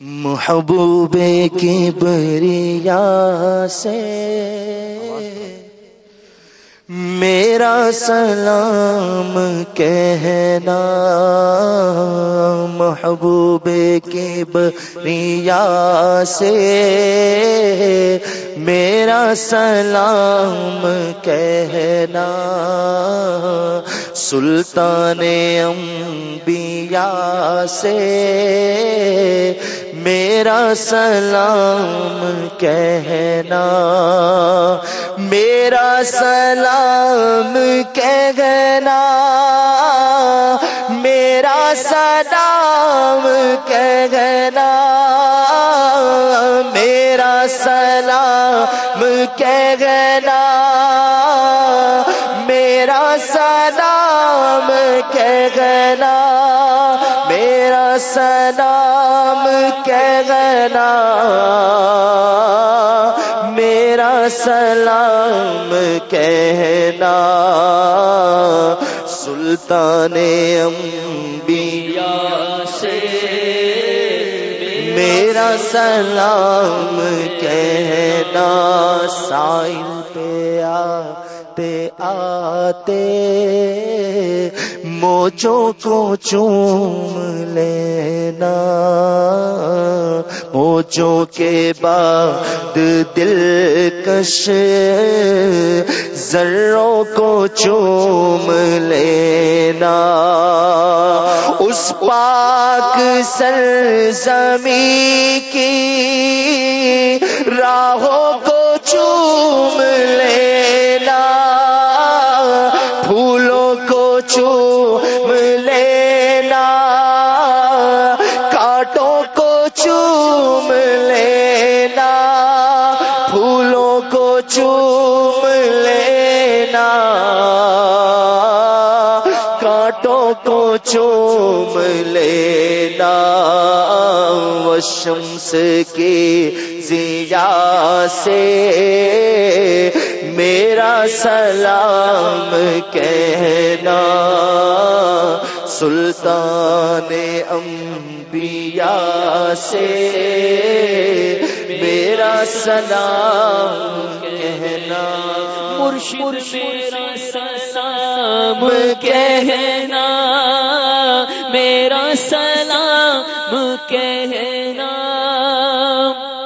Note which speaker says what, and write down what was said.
Speaker 1: محبوب کی بریا سے میرا سلام کہنا محبوب کی بریا سے میرا سلام کہنا سلطان انبیاء سے میرا سلام کہنا میرا سلام کہنا سلام کہنا، میرا سلام کہنا، میرا سلام کہنا، میرا سلام کہنا، میرا سلام کہنا، سلطان انبیاء میرا سلام کہنا سائل پہ آتے آتے موجوں کو چوم لینا، موجوں کے بعد دل کش ذروں کو چوم لینا۔ پاک سر زمین کی راہوں کو چوم لینا، پھولوں کو چوم لینا کاٹوں کو چوم لینا، پھولوں کو چوم لینا۔ کو چوم لینا وہ شمس کی زیا سے میرا سلام کہنا سلطان انبیاء سے میرا سلام کہنا
Speaker 2: مرشد میرا سلام کہنا میرا سلام کہنا۔